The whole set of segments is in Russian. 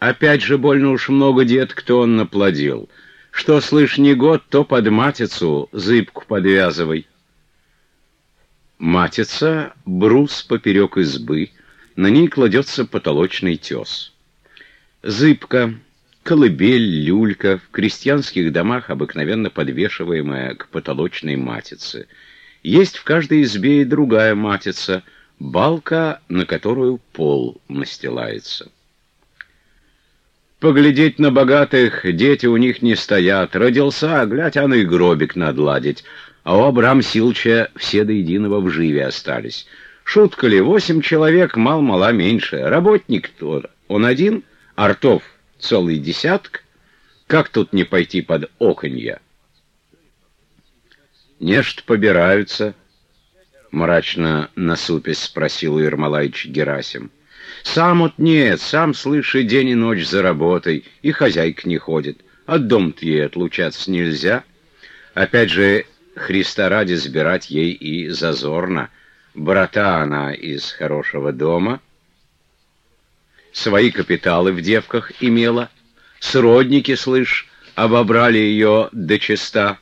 Опять же больно уж много дед, кто он наплодил. Что, слышь, не год, то под матицу зыбку подвязывай. Матица — брус поперек избы, на ней кладется потолочный тес. Зыбка — колыбель, люлька, в крестьянских домах обыкновенно подвешиваемая к потолочной матице. Есть в каждой избе и другая матица — балка, на которую пол настилается. Поглядеть на богатых, дети у них не стоят. Родился, глядь, а ну и гробик надладить. А у Абрам Силча все до единого в живе остались. Шутка ли, восемь человек, мал-мала меньше. Работник тот, он один, артов целый десяток. Как тут не пойти под оконья? Нечто побираются, — мрачно насупясь спросил Ермолаевич Герасим. Сам вот нет, сам, слышит, день и ночь за работой, и хозяйка не ходит. От дом-то ей отлучаться нельзя. Опять же, Христа ради сбирать ей и зазорно. Брата она из хорошего дома, свои капиталы в девках имела, сродники, слышь, обобрали ее до чиста.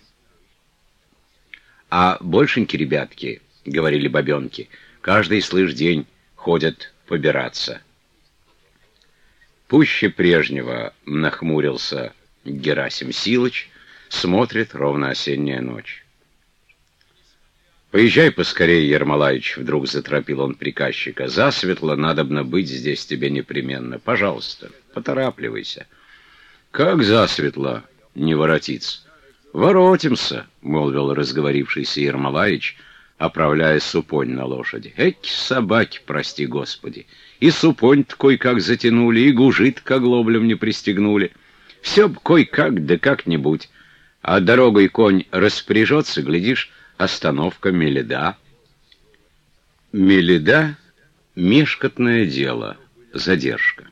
А большеньки ребятки, — говорили бабенки, — каждый, слышь, день ходят побираться. Пуще прежнего нахмурился Герасим Силыч, смотрит ровно осенняя ночь. «Поезжай поскорее, Ермолаевич», — вдруг заторопил он приказчика. «Засветло надобно быть здесь тебе непременно. Пожалуйста, поторапливайся». «Как засветло не воротиться?» «Воротимся», — молвил разговорившийся Ермолаевич, — оправляя супонь на лошади. Эки собаки, прости господи! И супонь такой как затянули, и гужит к оглоблям не пристегнули. Все б кой-как, да как-нибудь. А дорогой конь распоряжется, глядишь, остановка Меледа. Меледа — мешкотное дело, задержка.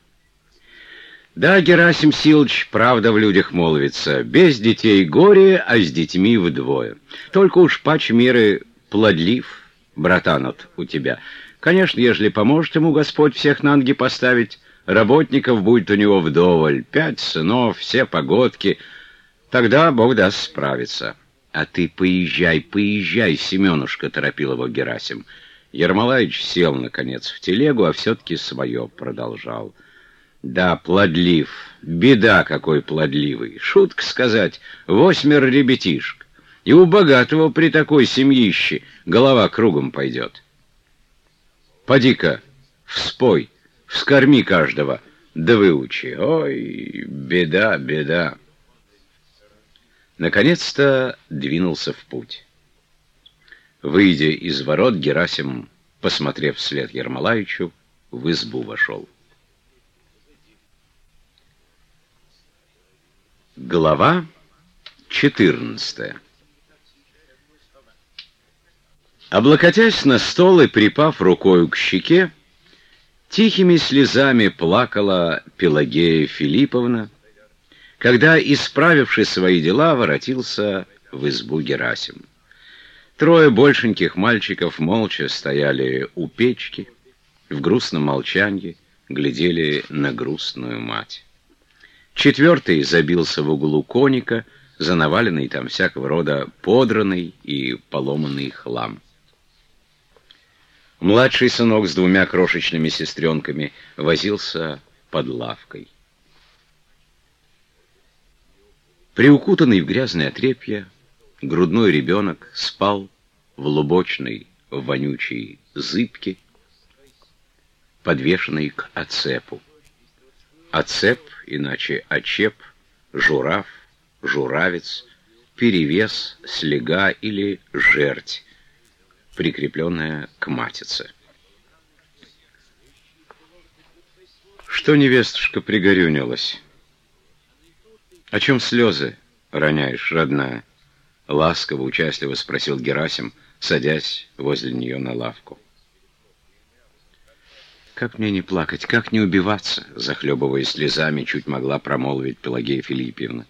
Да, Герасим Силыч, правда в людях молвится, без детей горе, а с детьми вдвое. Только уж пач меры плодлив, братан от у тебя. Конечно, ежели поможет ему Господь всех на ноги поставить, работников будет у него вдоволь, пять сынов, все погодки, тогда Бог даст справиться. А ты поезжай, поезжай, Семенушка, торопил его Герасим. Ермолаевич сел, наконец, в телегу, а все-таки свое продолжал. Да, плодлив, беда какой плодливый, шутка сказать, восьмер ребятишек. И у богатого при такой семьище голова кругом пойдет. Поди-ка, вспой, вскорми каждого, да выучи. Ой, беда, беда. Наконец-то двинулся в путь. Выйдя из ворот, Герасим, посмотрев вслед Ермолаевичу, в избу вошел. Глава четырнадцатая Облокотясь на стол и припав рукою к щеке, тихими слезами плакала Пелагея Филипповна, когда, исправивши свои дела, воротился в избу Герасим. Трое большеньких мальчиков молча стояли у печки, в грустном молчании глядели на грустную мать. Четвертый забился в углу коника, за наваленный там всякого рода подранный и поломанный хлам. Младший сынок с двумя крошечными сестренками возился под лавкой. Приукутанный в грязное отрепье, грудной ребенок спал в лубочной, вонючей зыбке, подвешенной к оцепу. Оцеп, иначе очеп, журав, журавец, перевес, слега или жерть, прикрепленная к матице. Что невестушка пригорюнилась? О чем слезы роняешь, родная? Ласково, участливо спросил Герасим, садясь возле нее на лавку. «Как мне не плакать, как не убиваться?» Захлебываясь слезами, чуть могла промолвить Пелагея Филиппьевна.